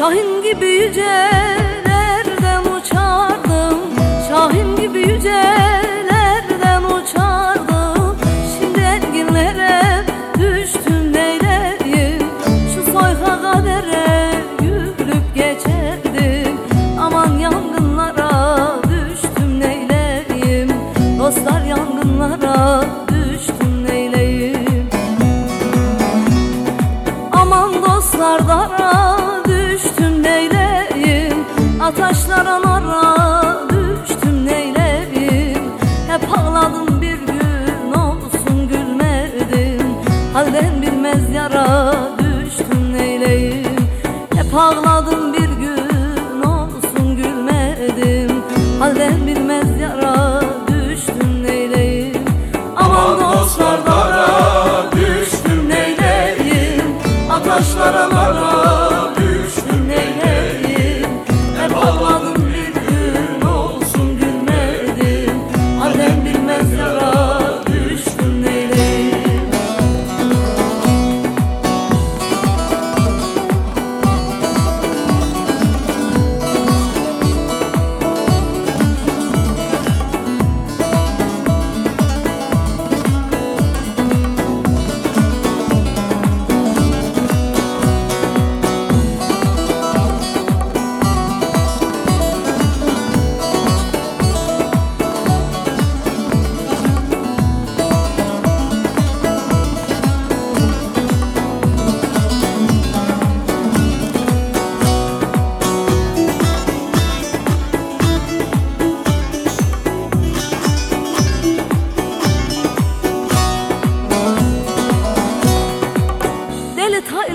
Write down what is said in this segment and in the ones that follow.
Şahin gibi yücelerden uçardım. Şahin gibi yücelerden uçardım. Şimdi enginlere düştüm neyleyim? Şu soyka kadere yürüp geçerdim. Aman yangınlara düştüm neyleyim? Dostlar yangınlara düştüm Bilmez yara düştüm neyleyim? Hep ağladım bir gün olsun gülmedim. Halden bilmez yara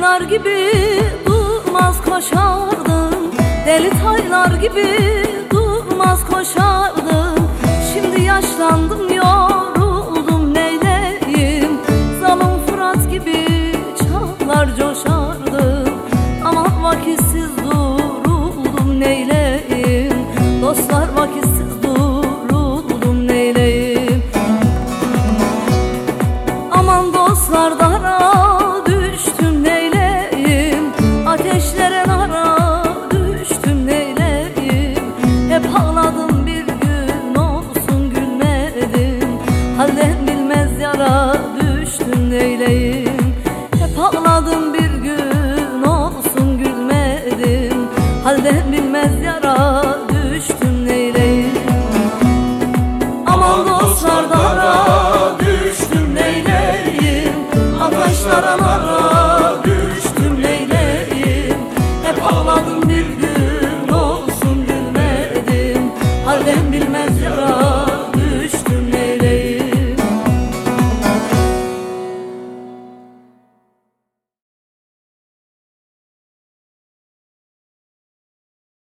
taylar gibi durmaz koşardım. Deli taylar gibi durmaz koşardım. Şimdi yaşlandım yoruldum neyleyim? Zalım Fırat gibi çağlar coşardım Ama vakitsiz duruldum neyleyim? Dostlar vakitsiz duruldum neyleyim? Aman dostlardan bitmez yara düştüm neyleyim Aman dostlar dara düştüm neyleyim? Arkadaşlara nara düştüm neyleyim? Hep ağladım bir gün olsun gülmedim Halen bilmez yara